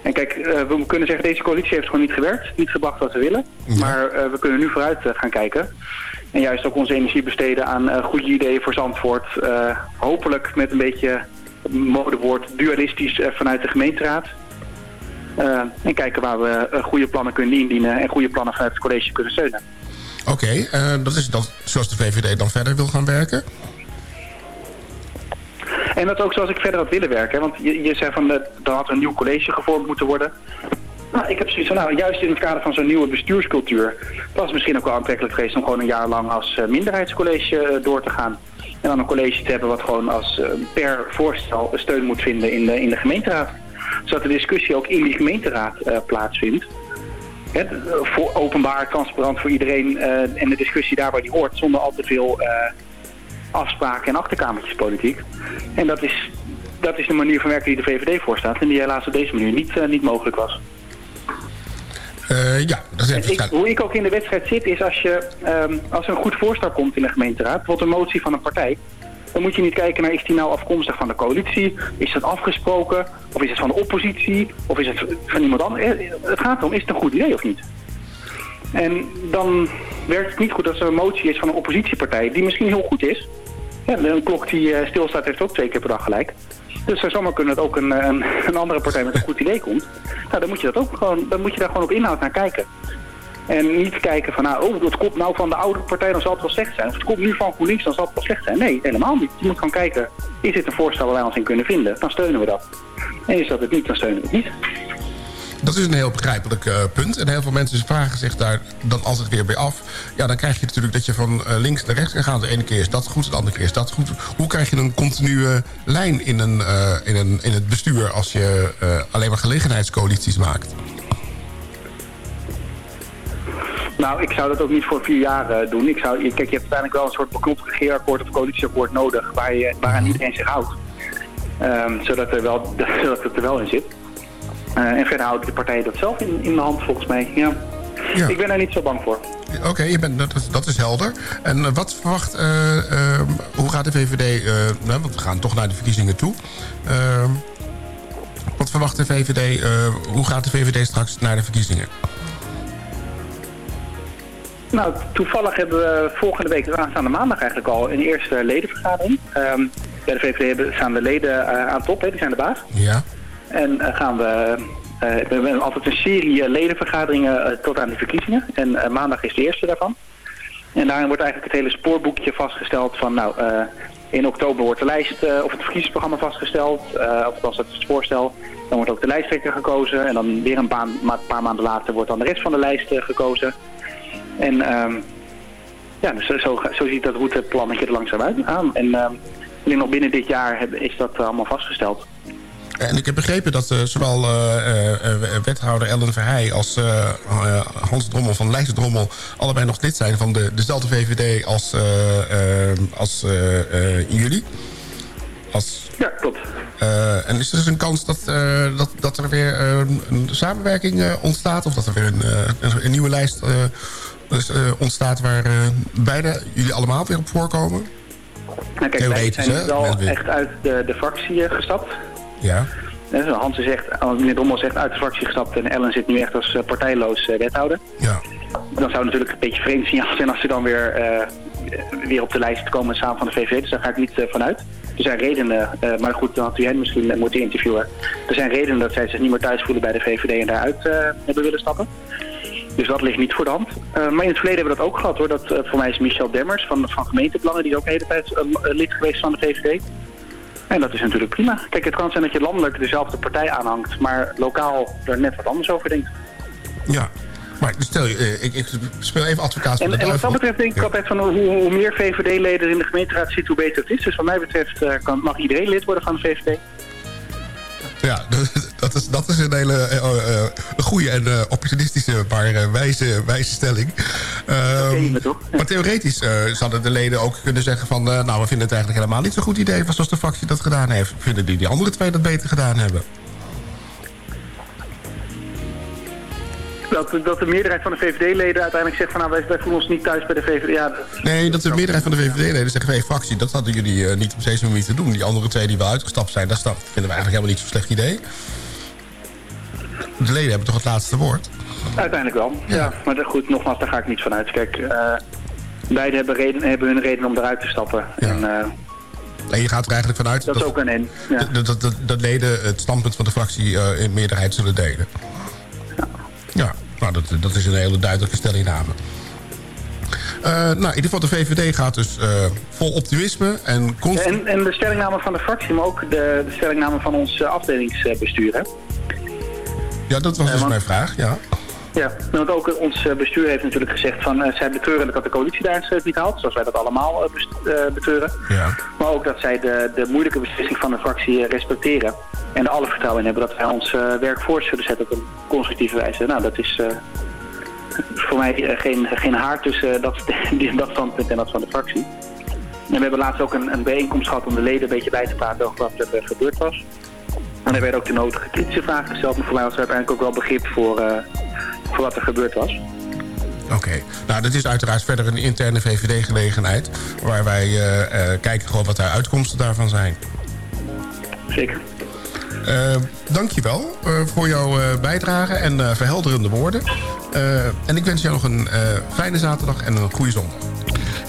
En kijk, eh, we kunnen zeggen deze coalitie heeft gewoon niet gewerkt, niet gebracht wat we willen. Maar we kunnen nu vooruit gaan kijken. En juist ook onze energie besteden aan goede ideeën voor Zandvoort. Hopelijk met een beetje modewoord dualistisch eh, vanuit de gemeenteraad. Eh, en kijken waar we eh, goede plannen kunnen indienen en goede plannen vanuit het college kunnen steunen. Oké, dat is dan zoals de VVD dan verder wil gaan werken. En dat ook zoals ik verder had willen werken. Want je, je zei van, er had een nieuw college gevormd moeten worden. Nou, ik heb zoiets van, nou, juist in het kader van zo'n nieuwe bestuurscultuur... was het misschien ook wel aantrekkelijk geweest om gewoon een jaar lang als minderheidscollege door te gaan. En dan een college te hebben wat gewoon als eh, per voorstel steun moet vinden in de, in de gemeenteraad. Zodat de discussie ook in die gemeenteraad eh, plaatsvindt. Voor openbaar, transparant voor iedereen eh, en de discussie daar waar die hoort, zonder al te veel afspraken en achterkamertjespolitiek. En dat is, dat is de manier van werken die de VVD voorstaat en die helaas op deze manier niet, niet mogelijk was. Eh, ja, dat is ik, hoe ik ook in de wedstrijd zit is als, je, ehm, als er een goed voorstel komt in de gemeenteraad, bijvoorbeeld een motie van een partij, dan moet je niet kijken naar is die nou afkomstig van de coalitie, is dat afgesproken, of is het van de oppositie, of is het van iemand anders. Eh, Het gaat erom, is het een goed idee of niet? En dan werkt het niet goed als er een motie is van een oppositiepartij, die misschien heel goed is. Ja, een klok die eh, stilstaat heeft ook twee keer per dag gelijk. Dus zou zomaar kunnen dat ook een, een, een andere partij met een goed idee komt. Nou, dan moet je, dat ook gewoon, dan moet je daar gewoon op inhoud naar kijken. En niet kijken van, nou, oh, het komt nou van de oude partij, dan zal het wel slecht zijn. Of het komt nu van GroenLinks, dan zal het wel slecht zijn. Nee, helemaal niet. Je moet gewoon kijken, is dit een voorstel waar wij ons in kunnen vinden? Dan steunen we dat. En is dat het niet, dan steunen we het niet. Dat is een heel begrijpelijk eh, punt. En heel veel mensen vragen zich daar dan altijd weer bij af. Ja, dan krijg je natuurlijk dat je van eh, links naar rechts kan gaan. De ene keer is dat goed, de andere keer is dat goed. Hoe krijg je een continue lijn in, een, eh, in, een, in het bestuur... als je alleen maar gelegenheidscoalities maakt? Nou, ik zou dat ook niet voor vier jaar doen. Ik zou, kijk, je hebt uiteindelijk wel een soort beknopt regeerakkoord of coalitieakkoord nodig... Waar je, waaraan iedereen zich houdt. Ehm, zodat, er wel, zodat het er wel in zit. Eh, en verder houden de partijen dat zelf in, in de hand, volgens mij. Ja. Ik ben daar niet zo bang voor. Oké, je bent- dat, is- dat is helder. En eh, wat verwacht... eh, eh, hoe gaat de VVD... nou, want we gaan toch naar de verkiezingen toe. Ehm, wat verwacht de VVD... hoe gaat de VVD straks naar de verkiezingen? Nou, toevallig hebben we volgende week, dus aanstaande maandag eigenlijk al, een eerste ledenvergadering. Ehm, bij de VVD hebben- staan de leden aan top, hè, die zijn de baas. Ja. En eh, gaan we, eh, we hebben altijd een serie eh, ledenvergaderingen tot aan de verkiezingen. En maandag is de eerste daarvan. En daarin wordt eigenlijk het hele spoorboekje vastgesteld van, nou, in oktober wordt de lijst of het verkiezingsprogramma vastgesteld, eh, of was het het voorstel. Dan wordt ook de lijsttrekker gekozen en dan weer een paar, paar maanden later wordt dan de rest van de lijst gekozen. En ehm, ja, dus zo, zo, ziet dat routeplannetje er langzaam uit aan. En ehm, ik denk nog binnen dit jaar is dat allemaal vastgesteld. En ik heb begrepen dat eh, zowel eh, eh, wethouder Ellen Verheij als Hans Drommel van Lijst Drommel... allebei nog lid zijn van de, dezelfde VVD als, als eh, jullie. Als, ja, klopt. En is er dus een kans dat, dat, dat er weer een samenwerking ontstaat... of dat er weer een, een, nieuwe lijst dus, ontstaat... waar beide, jullie allemaal weer op voorkomen? Nou, kijk, wij zijn wel echt uit de, de fractie gestapt. Ja. Zo Hans is echt, oh, meneer Drommel is echt uit de fractie gestapt en Ellen zit nu echt als eh, partijloos eh, wethouder. Ja. Dan zou het natuurlijk een beetje vreemd signaal zijn als ze dan weer, eh, weer op de lijst komen samen van de VVD. Dus daar ga ik niet eh, vanuit. Er zijn redenen, eh, maar goed, dan had u hen misschien eh, moeten interviewen. Er zijn redenen dat zij zich niet meer thuis voelen bij de VVD en daaruit eh, hebben willen stappen. Dus dat ligt niet voor de hand. Eh, maar in het verleden hebben we dat ook gehad hoor. Dat, eh, voor mij is Michel Demmers van, van gemeenteplannen, die is ook de hele tijd eh, lid geweest van de VVD. En dat is natuurlijk prima. Kijk, het kan zijn dat je landelijk dezelfde partij aanhangt, maar lokaal er net wat anders over denkt. Ja, maar stel je, eh, ik, ik speel even advocaat van En, de en wat dat betreft denk ik Ja. altijd van hoe, hoe meer VVD-leden in de gemeenteraad zitten, hoe beter het is. Dus wat mij betreft eh, kan, mag iedereen lid worden van de VVD. Ja, dat is, dat is een hele een goede en opportunistische, maar wijze, wijze stelling. Ehm, maar theoretisch zouden de leden ook kunnen zeggen van... nou, we vinden het eigenlijk helemaal niet zo'n goed idee... zoals de fractie dat gedaan heeft. Vinden die, die andere twee dat beter gedaan hebben? Dat, dat de meerderheid van de VVD-leden uiteindelijk zegt van nou, wij, wij voelen ons niet thuis bij de VVD. Ja, dat- Nee, dat de meerderheid van de VVD-leden zeggen... hey, fractie, dat hadden jullie niet op deze manier te doen. Die andere twee die wel uitgestapt zijn, dat vinden we eigenlijk helemaal niet zo'n slecht idee. De leden hebben toch het laatste woord? uiteindelijk wel. Ja. maar dat- goed, nogmaals, daar ga ik niet van uit. Kijk, eh beide hebben, reden, hebben hun reden om eruit te stappen. En, eh, En je gaat er eigenlijk vanuit... dat is ook een en. Ja. dat, dat, dat, dat leden het standpunt van de fractie eh, in meerderheid zullen delen. Ja, nou, dat, dat is een hele duidelijke stellingname. Nou, in ieder geval de VVD gaat dus vol optimisme en... En, en de stellingname van de fractie, maar ook de, de stellingname van ons afdelingsbestuur. Hè? Ja, dat was dus mijn vraag, ja. Ja, want ook eh, ons eh, bestuur heeft natuurlijk gezegd van eh, zij betreuren dat de coalitie daar het niet haalt, zoals wij dat allemaal eh, eh, betreuren. Ja. Maar ook dat zij de, de moeilijke beslissing van de fractie eh, respecteren. En er alle vertrouwen in hebben dat wij ons eh, werk voort zullen zetten op een constructieve wijze. Nou, dat is eh, voor mij eh, geen, geen haar tussen dat, dat standpunt en dat van de fractie. En we hebben laatst ook een, een bijeenkomst gehad om de leden een beetje bij te praten over wat er gebeurd was. En er werden ook de nodige kritische vragen gesteld. Maar voor mij was er uiteindelijk ook wel begrip voor, eh, voor wat er gebeurd was. Oké, nou dat is uiteraard verder een interne VVD-gelegenheid... waar wij eh, eh, kijken gewoon wat de uitkomsten daarvan zijn. Zeker. Eh dankjewel uh, voor jouw uh, bijdrage en uh, verhelderende woorden. Uh, en ik wens jou nog een uh, fijne zaterdag en een goede zondag.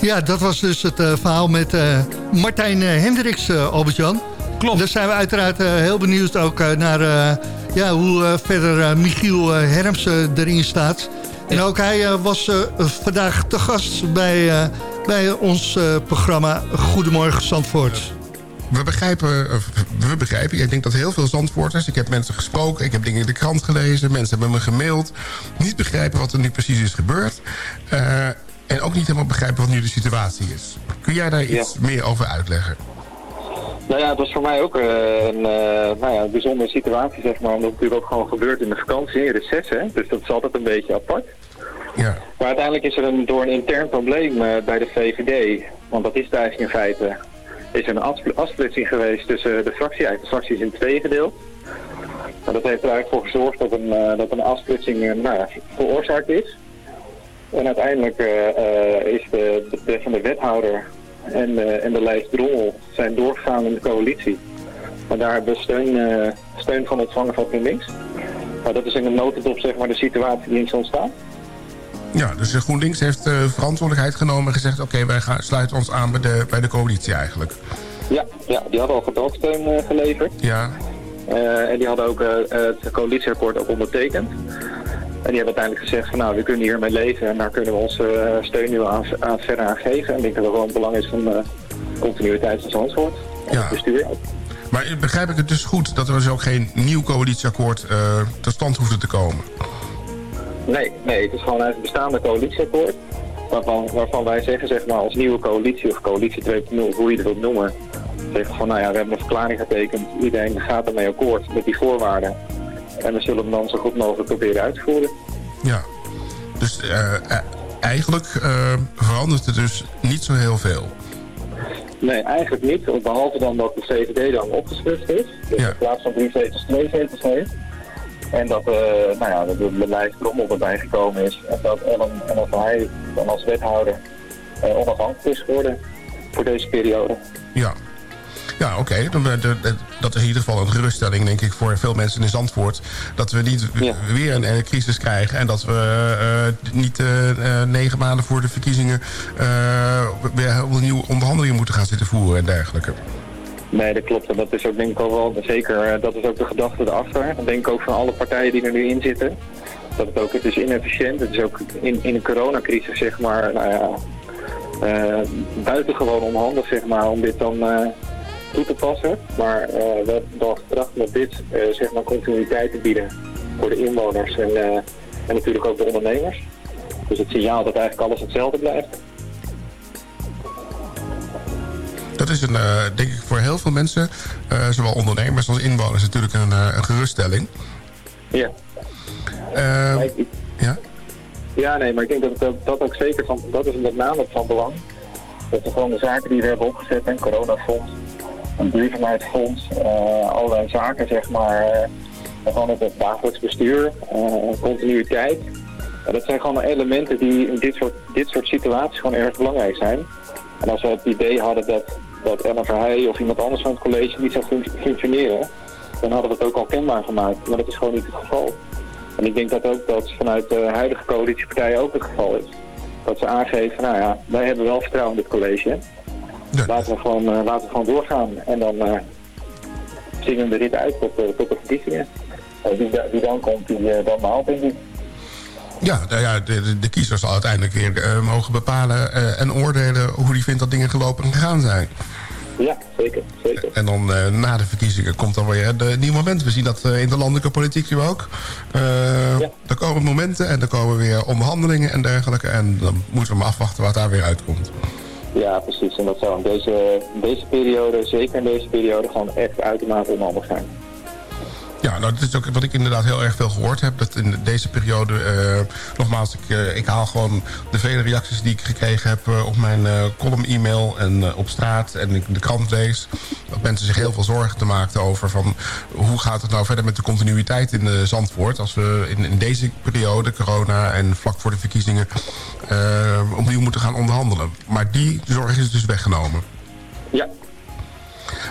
Ja, dat was dus het uh, verhaal met uh, Martijn uh, Hendricks, uh, Albert-Jan. Klopt. Daar zijn we uiteraard uh, heel benieuwd ook uh, naar uh, ja, hoe uh, verder uh, Michiel uh, Herms uh, erin staat. En ook hij uh, was uh, vandaag te gast bij, uh, bij ons uh, programma Goedemorgen Zandvoort. We begrijpen, we begrijpen, ik denk dat heel veel Zandvoorters... ik heb mensen gesproken, ik heb dingen in de krant gelezen... mensen hebben me gemaild, niet begrijpen wat er nu precies is gebeurd... Uh, en ook niet helemaal begrijpen wat nu de situatie is. Kun jij daar iets ja. meer over uitleggen? Nou ja, het was voor mij ook uh, een, uh, nou ja, een bijzondere situatie, zeg maar. Omdat het natuurlijk ook gewoon gebeurt in de vakantie, in reces, hè. Dus dat is altijd een beetje apart. Ja. Maar uiteindelijk is er een, door een intern probleem uh, bij de VVD, want dat is het eigenlijk in feite, is er een afsplitsing geweest tussen de fractie. Eigenlijk de fractie is in twee gedeeld. Maar dat heeft er eigenlijk voor gezorgd dat een, dat een afsplitsing nou, veroorzaakt is. En uiteindelijk uh, is de betreffende wethouder en, uh, en de lijst Drommel zijn doorgegaan in de coalitie. Maar daar hebben we steun, steun van ontvangen van GroenLinks. Maar dat is in een notendop zeg maar, de situatie die is ontstaan. Ja, dus GroenLinks heeft uh, verantwoordelijkheid genomen en gezegd... oké, wij gaan, sluiten ons aan bij de, bij de coalitie eigenlijk. Ja, ja die hadden al gedragssteun uh, geleverd. Ja. En die hadden ook het coalitieakkoord ook ondertekend. En die hebben uiteindelijk gezegd van nou, we kunnen hiermee leven en daar kunnen we onze steun nu aan, aan verder aan geven. En ik denk dat het gewoon belang is van de continuïteit van Zandvoort. Ja. Het bestuur. Maar begrijp ik het dus goed dat er dus ook geen nieuw coalitieakkoord uh, tot stand hoefde te komen? Nee, nee, het is gewoon uit het bestaande coalitieakkoord. Waarvan, waarvan wij zeggen, zeg maar, als nieuwe coalitie of coalitie 2.0, hoe je het wilt noemen. Zeggen van, nou ja, we hebben een verklaring getekend. Iedereen gaat ermee akkoord met die voorwaarden. En we zullen hem dan zo goed mogelijk proberen uit te voeren. Ja, dus uh, eigenlijk uh, verandert het dus niet zo heel veel. Nee, eigenlijk niet. Behalve dan dat de VVD dan opgesplitst is. Dus ja. in plaats van drie zetels, twee zetels heeft. En dat, uh, nou ja, dat de lijst Drommel erbij gekomen is. En dat, Ellen, en dat hij dan als wethouder uh, onafhankelijk is geworden voor deze periode. Ja. Ja, oké. Okay. Dat is in ieder geval een geruststelling, denk ik, voor veel mensen in Zandvoort. Dat we niet ja. weer een, een, crisis krijgen. En dat we uh, niet uh, negen maanden voor de verkiezingen... weer opnieuw onderhandelingen moeten gaan zitten voeren en dergelijke. Nee, dat klopt. En dat is ook denk ik ook wel, zeker, dat is ook de gedachte erachter. Dat denk ik ook van alle partijen die er nu in zitten. Dat het ook, het is inefficiënt. Het is ook in, in een coronacrisis, zeg maar, nou ja, buitengewoon onhandig, zeg maar, om dit dan toe te passen. Maar eh, we hebben dan gedacht met dit eh, zeg maar continuïteit te bieden voor de inwoners en, eh, en natuurlijk ook de ondernemers. Dus het signaal dat eigenlijk alles hetzelfde blijft. Dat is een, denk ik voor heel veel mensen, zowel ondernemers als inwoners, natuurlijk een, een geruststelling. Ja. Eh, ja? Ja, nee, maar ik denk dat dat, dat ook zeker van, dat is met name van belang. Dat we gewoon de zaken die we hebben opgezet, een coronafonds, een duurzaamheidsfonds, eh, allerlei zaken zeg maar, eh, gewoon het dagelijks bestuur, eh, continuïteit. Dat zijn gewoon elementen die in dit soort, dit soort situaties gewoon erg belangrijk zijn. En als we het idee hadden dat, dat Ellen Verheij of iemand anders van het college niet zou fun- functioneren, dan hadden we het ook al kenbaar gemaakt. Maar dat is gewoon niet het geval. En ik denk dat ook dat vanuit de huidige coalitiepartijen ook het geval is. Dat ze aangeven, nou ja, wij hebben wel vertrouwen in dit college. Laten, we gewoon, eh, laten we gewoon doorgaan. En dan eh, zingen we dit uit tot, eh, tot de verkiezingen. En wie, da- wie dan komt, die dan behaalt, denk ik. Ja, nou ja de, de, de kiezer zal uiteindelijk weer mogen bepalen en oordelen hoe die vindt dat dingen gelopen en gegaan zijn. Ja, zeker. zeker. En dan na de verkiezingen komt dan weer de nieuw moment. We zien dat in de landelijke politiek nu ook. Eh Er komen momenten en er komen weer onderhandelingen en dergelijke. En dan moeten we maar afwachten wat daar weer uitkomt. Ja, precies. En dat zou in deze, deze periode, zeker in deze periode, gewoon echt uitermate onhandig zijn. Ja, nou, dat is ook wat ik inderdaad heel erg veel gehoord heb. Dat in deze periode, eh, nogmaals, ik, eh, ik haal gewoon de vele reacties die ik gekregen heb eh, op mijn column-e-mail en op straat en ik de krant lees. Dat mensen zich heel veel zorgen te maken over van hoe gaat het nou verder met de continuïteit in Zandvoort. Als we in, in deze periode, corona en vlak voor de verkiezingen, opnieuw moeten gaan onderhandelen. Maar die zorg is dus weggenomen. Ja.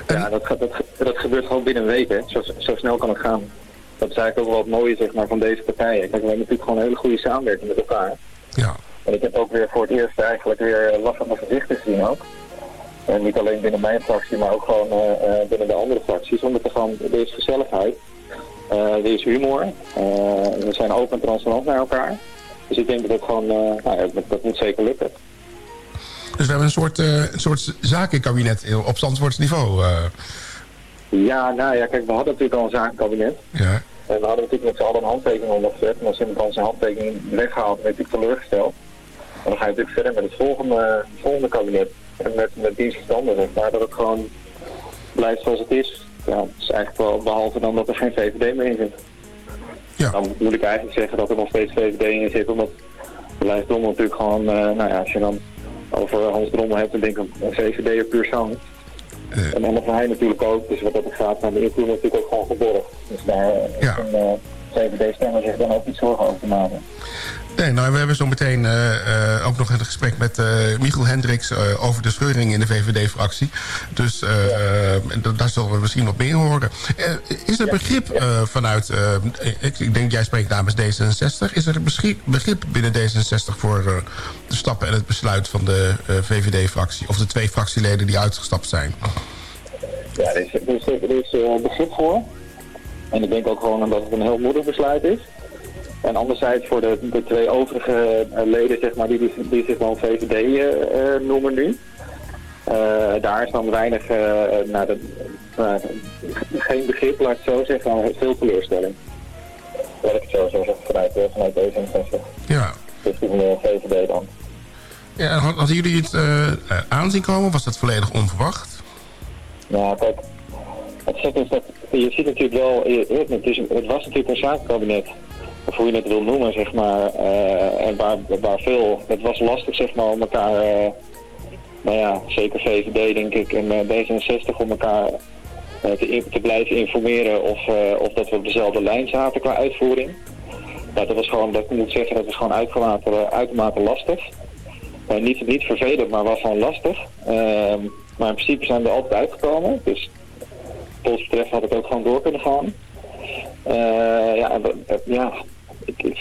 Ja, dat, gaat- dat, dat gebeurt gewoon binnen een week, hè. Zo, zo snel kan het gaan. Dat is eigenlijk ook wel het mooie, zeg maar, van deze partijen. Kijk, we hebben natuurlijk gewoon een hele goede samenwerking met elkaar. Ja. En ik heb ook weer voor het eerst eigenlijk weer last van mijn gezichten gezien ook. En niet alleen binnen mijn fractie, maar ook gewoon eh, eh, binnen de andere fracties. Omdat er gewoon, er is gezelligheid, eh, er is humor, eh, we zijn open en transparant naar elkaar. Dus ik denk dat het gewoon, eh, nou ja, dat moet zeker lukken. Dus we hebben een soort, eh, een soort zakenkabinet op Zandvoorts niveau. eh. Ja, nou ja, kijk, we hadden natuurlijk al een zakenkabinet. ja. En we hadden natuurlijk met z'n allen een handtekening ondergezet. En als iemand dan zijn handtekening weggehaald, werd ik teleurgesteld. En dan ga je natuurlijk verder met het volgende, volgende kabinet. En met, met zeg maar, dat het gewoon blijft zoals het is. Ja, het is eigenlijk wel, behalve dan dat er geen VVD meer in zit. Ja. Dan moet ik eigenlijk zeggen dat er nog steeds VVD in zit, omdat Lijst Drommel natuurlijk gewoon, eh, nou ja, als je dan over Hans Drommel hebt, dan denk ik een VVD'er puur zang. En dan nog hij natuurlijk ook, dus wat dat gaat, maar de invloed natuurlijk ook gewoon geborgd. Dus daar eh, Ja. een uh, VVD-stemmer zich dan ook niet zorgen over maken. Nee, nou, we hebben zo meteen eh, eh, ook nog een gesprek met eh Michiel Hendricks over de scheuring in de VVD-fractie. Dus daar zullen we misschien nog meer horen. Is er begrip vanuit, ik, ik denk jij spreekt namens D66, is er begrip binnen D66 voor de stappen en het besluit van de VVD-fractie? Of de twee fractieleden die uitgestapt zijn? Ja, er is, er is, er is eh, begrip voor. En ik denk ook gewoon dat het een heel moedig besluit is. En anderzijds voor de, de twee overige eh, leden, zeg maar, die, die, zich dan VVD eh, eh, noemen nu. Daar is dan weinig, nou, de, geen begrip, laat ik zo zeggen, maar veel teleurstelling. Laat ik het zo zeggen, vanuit, vanuit D66. Ja. Richting de VVD dan. ja had- hadden jullie het eh, aanzien komen? Was dat volledig onverwacht? Nou, kijk, het is dat je ziet natuurlijk wel, het, is, het was natuurlijk een zakenkabinet, of hoe je het wil noemen, zeg maar, eh, en waar, waar veel, het was lastig, zeg maar, om elkaar, eh, nou ja, zeker VVD denk ik en eh, D66 om elkaar te, te blijven informeren of, of dat we op dezelfde lijn zaten qua uitvoering. Nou, dat was gewoon, dat ik moet zeggen, dat was gewoon uitermate, uitermate lastig. Niet, niet vervelend, maar wel gewoon lastig. Ehm, maar in principe zijn we altijd uitgekomen. Dus wat betreft had het ook gewoon door kunnen gaan. Eh, ja, ja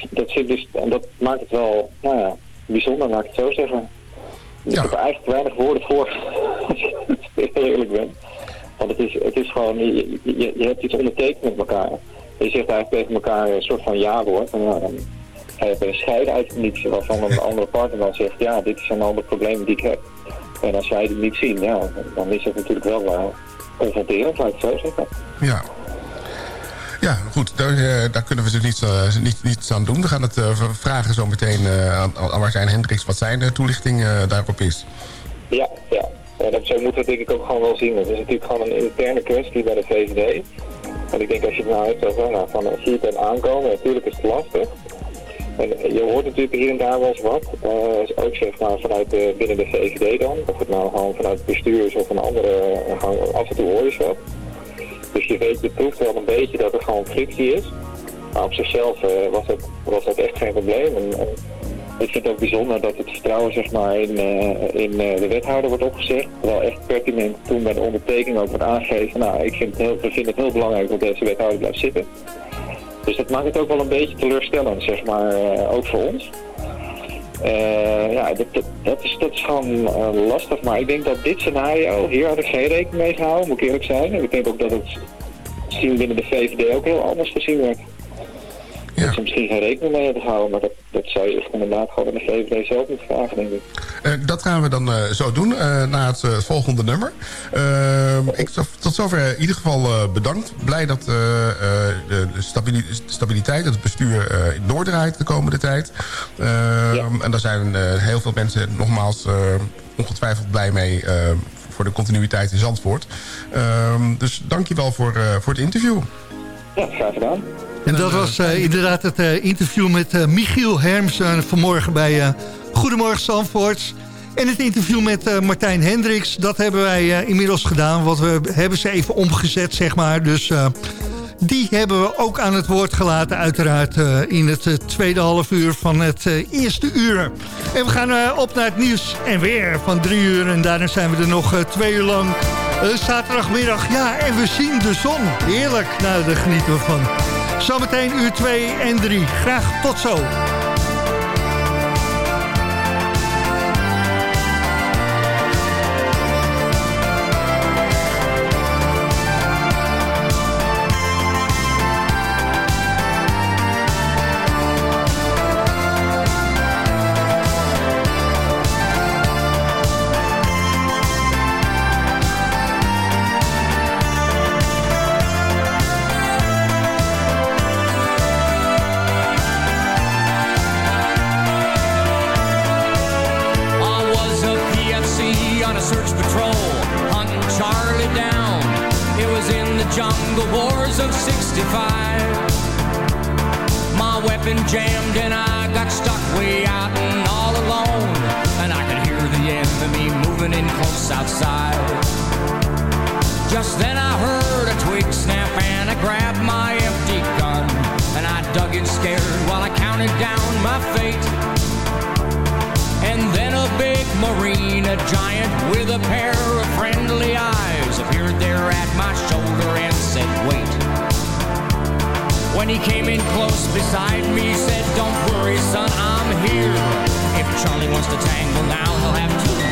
dat, zit dus, en dat maakt het wel nou ja, bijzonder, laat ik het zo zeggen. Ik heb er eigenlijk weinig woorden voor, als ik heel eerlijk ben. Want het is, het is gewoon, je, je, je hebt iets ondertekend met elkaar. Je zegt eigenlijk tegen elkaar een soort van ja-woord. En ja, dan ga je bij een scheiden uit niets waarvan een andere partner dan zegt, ja, dit zijn al de problemen die ik heb. En als zij die niet zien, ja, dan is het natuurlijk wel waar. confronterend, laat ik het zo zeggen. Ja. Ja, goed. Daar, eh, daar kunnen we dus niets, eh, niet, aan doen. We gaan het eh, vragen zo meteen aan, aan Martijn Hendricks... wat zijn toelichting eh, daarop is. Ja, ja. En dat, zo moeten we denk ik ook gewoon wel zien. Het is natuurlijk gewoon een interne kwestie bij de VVD. En ik denk als je het nou hebt over, nou, van, zie het dan aankomen, natuurlijk is het lastig. En je hoort natuurlijk hier en daar wel eens wat. Eh, ook zeg maar vanuit de, binnen de VVD dan. Of het nou gewoon vanuit het bestuur is of een andere, af en toe hoor je wat. Dus je weet, je proeft wel een beetje dat er gewoon frictie is. Maar op zichzelf eh, was, dat, was dat echt geen probleem. En, en ik vind het ook bijzonder dat het vertrouwen zeg maar, in, eh, in eh, de wethouder wordt opgezegd. Terwijl echt pertinent toen de ondertekening ook wordt aangegeven. Nou, ik vind het heel, vinden het heel belangrijk dat deze wethouder blijft zitten. Dus dat maakt het ook wel een beetje teleurstellend, zeg maar, eh, ook voor ons. Eh, ja, dat, is, dat is gewoon eh, lastig. Maar ik denk dat dit scenario, hier had ik geen rekening mee gehouden, moet ik eerlijk zijn. En ik denk ook dat het misschien binnen de VVD ook heel anders gezien wordt. Dat ze misschien geen rekening mee hebben gehouden, maar dat, dat zou je inderdaad gewoon aan de VVD zelf moeten vragen, denk ik. Eh, dat gaan we dan eh, zo doen eh, naar het volgende nummer. Eh, ik, tot zover in ieder geval bedankt. Blij dat de, de stabili- stabiliteit, dat het bestuur doordraait de komende tijd. Eh, En daar zijn heel veel mensen nogmaals ongetwijfeld blij mee... voor de continuïteit in Zandvoort. Eh, dus dankjewel voor, eh, voor het interview. Ja, graag gedaan. En dat was eh, inderdaad het eh, interview met eh, Michiel Herms eh, vanmorgen bij Goedemorgen Zandvoort. En het interview met Martijn Hendricks, dat hebben wij inmiddels gedaan. Want we hebben ze even omgezet, zeg maar. Dus die hebben we ook aan het woord gelaten, uiteraard... in het tweede half uur van het eerste uur. En we gaan op naar het nieuws en weer van drie uur. En daarna zijn we er nog twee uur lang... Zaterdagmiddag, ja, en we zien de zon. Heerlijk, nou, daar genieten van. Zometeen uur 2 en 3. Graag tot zo. When he came in close beside me, said, don't worry, son, I'm here. If Charlie wants to tangle now, he'll have to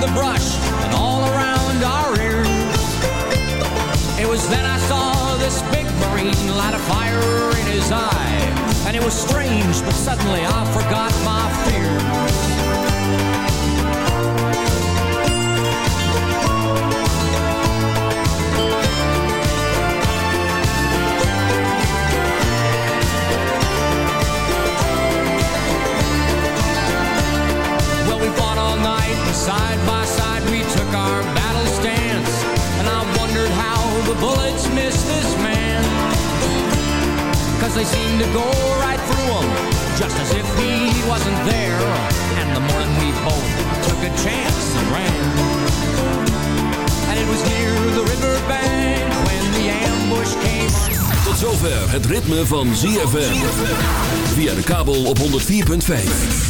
the brush and all around our ears. It was then I saw this big marine light a fire in his eye. And it was strange, but suddenly I forgot my fear. Side by side we took our battle stance. And I wondered how the bullets missed this man. Cause they seemed to go right through him, just as if he wasn't there. And the morning we both took a chance and ran. And it was near the riverbank when the ambush came. Tot zover het ritme van ZFM. Via de kabel op 104.5.